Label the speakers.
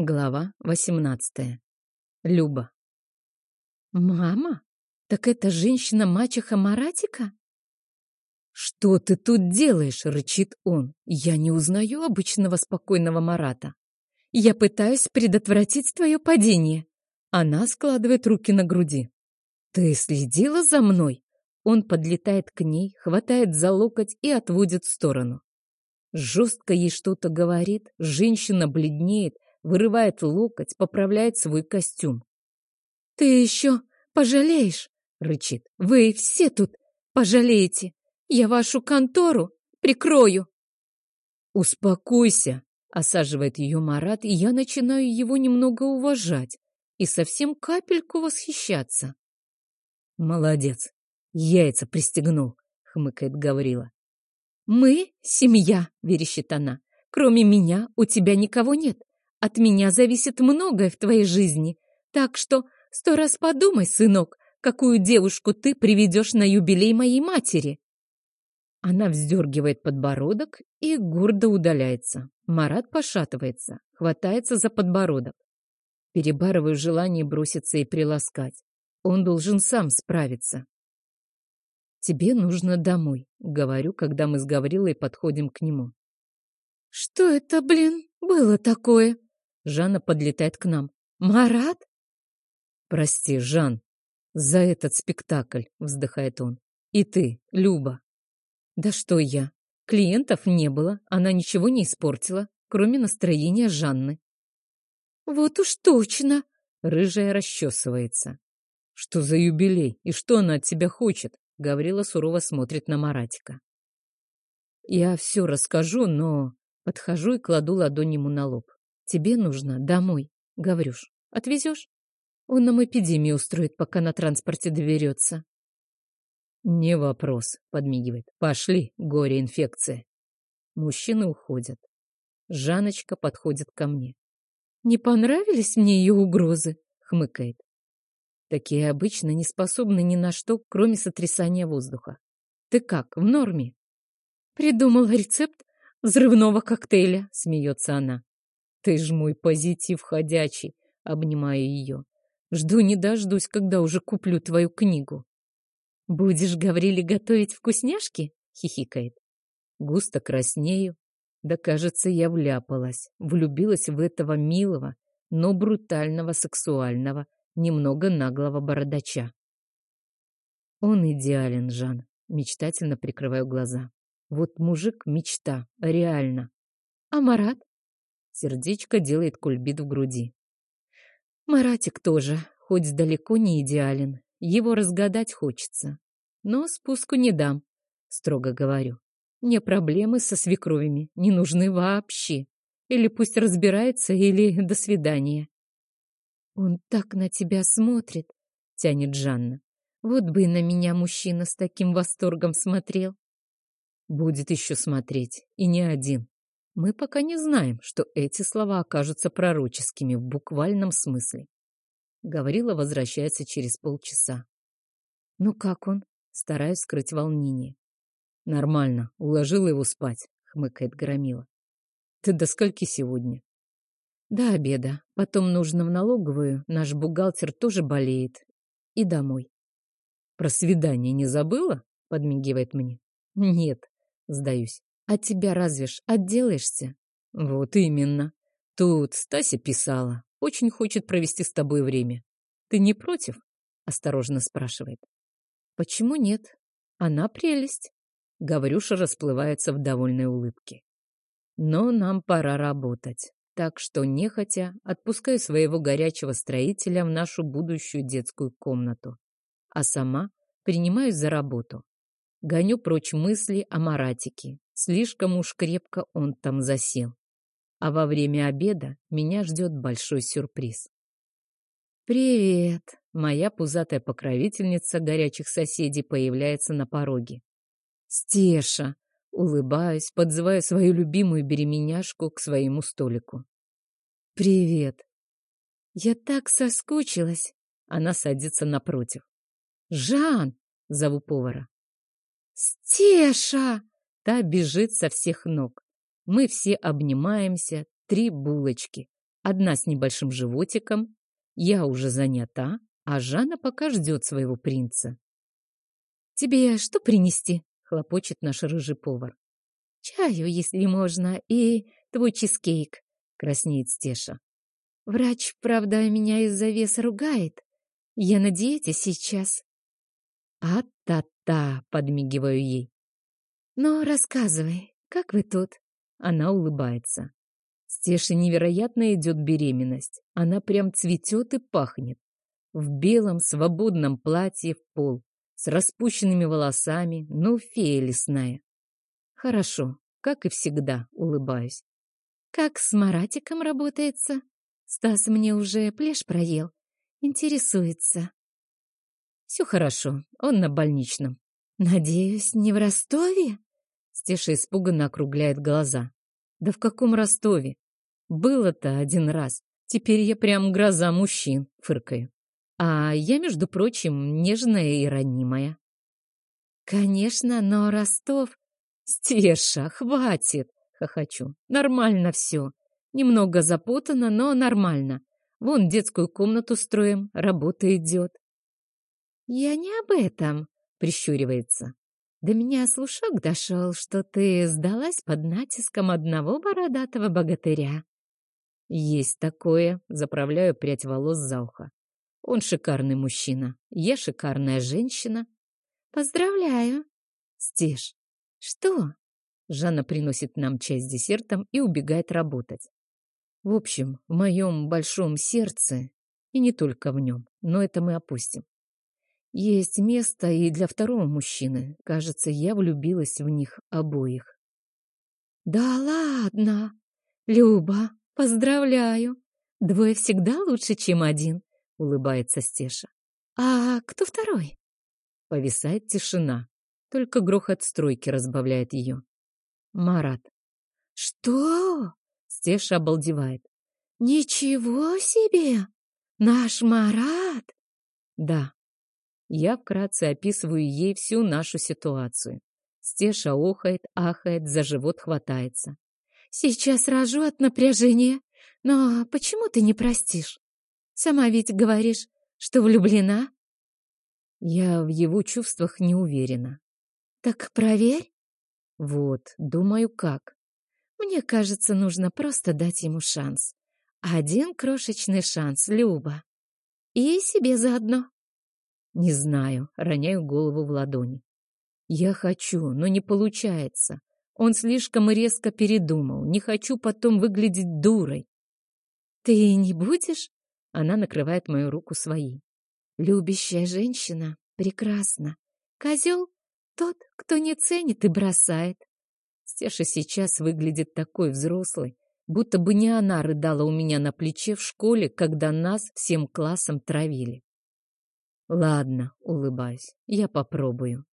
Speaker 1: Глава 18. Люба. «Мама? Так это женщина-мачеха Маратика?» «Что ты тут делаешь?» — рычит он. «Я не узнаю обычного спокойного Марата. Я пытаюсь предотвратить твое падение». Она складывает руки на груди. «Ты следила за мной?» Он подлетает к ней, хватает за локоть и отводит в сторону. Жестко ей что-то говорит, женщина бледнеет, вырывает локоть, поправляет свой костюм. «Ты еще пожалеешь!» — рычит. «Вы все тут пожалеете! Я вашу контору прикрою!» «Успокойся!» — осаживает ее Марат, и я начинаю его немного уважать и совсем капельку восхищаться. «Молодец! Яйца пристегнул!» — хмыкает Гаврила. «Мы — семья!» — верещит она. «Кроме меня у тебя никого нет. От меня зависит многое в твоей жизни, так что сто раз подумай, сынок, какую девушку ты приведешь на юбилей моей матери. Она вздергивает подбородок и гордо удаляется. Марат пошатывается, хватается за подбородок. Перебарываю желание броситься и приласкать. Он должен сам справиться. «Тебе нужно домой», — говорю, когда мы с Гаврилой подходим к нему. «Что это, блин, было такое?» Жанна подлетает к нам. «Марат?» «Прости, Жан, за этот спектакль», — вздыхает он. «И ты, Люба». «Да что я? Клиентов не было, она ничего не испортила, кроме настроения Жанны». «Вот уж точно!» — рыжая расчесывается. «Что за юбилей? И что она от тебя хочет?» Гаврила сурово смотрит на Маратика. «Я все расскажу, но...» Подхожу и кладу ладонь ему на лоб. Тебе нужно домой, Гаврюш. Отвезешь? Он нам эпидемию устроит, пока на транспорте доберется. Не вопрос, подмигивает. Пошли, горе-инфекция. Мужчины уходят. Жаночка подходит ко мне. Не понравились мне ее угрозы? Хмыкает. Такие обычно не способны ни на что, кроме сотрясания воздуха. Ты как, в норме? Придумала рецепт взрывного коктейля, смеется она. Ты ж мой позитив ходячий, обнимаю ее. Жду не дождусь, когда уже куплю твою книгу. Будешь, Гавриле, готовить вкусняшки? Хихикает. Густо краснею. Да, кажется, я вляпалась, влюбилась в этого милого, но брутального, сексуального, немного наглого бородача. Он идеален, Жан. Мечтательно прикрываю глаза. Вот мужик — мечта, реально. А Марат? Сердечко делает кульбит в груди. Маратик тоже, хоть далеко не идеален. Его разгадать хочется. Но спуску не дам, строго говорю. Мне проблемы со свекровями не нужны вообще. Или пусть разбирается, или до свидания. Он так на тебя смотрит, тянет Жанна. Вот бы и на меня мужчина с таким восторгом смотрел. Будет еще смотреть, и не один. Мы пока не знаем, что эти слова окажутся пророческими в буквальном смысле. Гаврила возвращается через полчаса. Ну как он? Стараюсь скрыть волнение. Нормально, уложила его спать, хмыкает Громила. Ты до скольки сегодня? До обеда. Потом нужно в налоговую. Наш бухгалтер тоже болеет. И домой. Про свидание не забыла? Подмигивает мне. Нет, сдаюсь. От тебя разве ж отделаешься? Вот именно. Тут Стася писала. Очень хочет провести с тобой время. Ты не против? Осторожно спрашивает. Почему нет? Она прелесть. Гаврюша расплывается в довольной улыбке. Но нам пора работать. Так что, нехотя, отпускаю своего горячего строителя в нашу будущую детскую комнату. А сама принимаюсь за работу. Гоню прочь мысли о Маратике, Слишком уж крепко он там засел. А во время обеда меня ждет большой сюрприз. «Привет!» Моя пузатая покровительница горячих соседей появляется на пороге. «Стеша!» Улыбаюсь, подзываю свою любимую беременяшку к своему столику. «Привет!» «Я так соскучилась!» Она садится напротив. «Жан!» — зову повара. «Стеша!» Та бежит со всех ног. Мы все обнимаемся, три булочки. Одна с небольшим животиком. Я уже занята, а Жанна пока ждет своего принца. «Тебе что принести?» — хлопочет наш рыжий повар. «Чаю, если можно, и твой чизкейк», — краснеет Стеша. «Врач, правда, меня из-за веса ругает. Я на диете сейчас». «А-та-та!» — подмигиваю ей. «Но рассказывай, как вы тут?» Она улыбается. Стеше невероятно идет беременность. Она прям цветет и пахнет. В белом свободном платье в пол, с распущенными волосами, ну, фея лесная. Хорошо, как и всегда, улыбаюсь. Как с Маратиком работается? Стас мне уже плешь проел. Интересуется. Все хорошо, он на больничном. Надеюсь, не в Ростове? Стеша испуганно округляет глаза. Да в каком Ростове? Было-то один раз. Теперь я прям гроза мужчин, фыркаю. А я, между прочим, нежная и ранимая. Конечно, но Ростов... Стеша, хватит, хохочу. Нормально все. Немного запутано, но нормально. Вон детскую комнату строим, работа идет. Я не об этом, прищуривается. До меня слушок дошел, что ты сдалась под натиском одного бородатого богатыря. Есть такое, заправляю прядь волос за ухо. Он шикарный мужчина, я шикарная женщина. Поздравляю. Стеж. Что? Жанна приносит нам чай с десертом и убегает работать. В общем, в моем большом сердце, и не только в нем, но это мы опустим. Есть место и для второго мужчины. Кажется, я влюбилась в них обоих. Да ладно! Люба, поздравляю! Двое всегда лучше, чем один, улыбается Стеша. А кто второй? Повисает тишина. Только грохот стройки разбавляет ее. Марат. Что? Стеша обалдевает. Ничего себе! Наш Марат? Да, я вкратце описываю ей всю нашу ситуацию. Стеша охает, ахает, за живот хватается. «Сейчас рожу от напряжения. Но почему ты не простишь? Сама ведь говоришь, что влюблена?» Я в его чувствах не уверена. «Так проверь». «Вот, думаю, как. Мне кажется, нужно просто дать ему шанс. Один крошечный шанс, Люба. И себе заодно». Не знаю, роняю голову в ладони. Я хочу, но не получается. Он слишком резко передумал. Не хочу потом выглядеть дурой. Ты не будешь? Она накрывает мою руку своей. Любящая женщина прекрасна. Козел — тот, кто не ценит и бросает. Стеша сейчас выглядит такой взрослой, будто бы не она рыдала у меня на плече в школе, когда нас всем классом травили. Ладно, улыбаюсь, я попробую.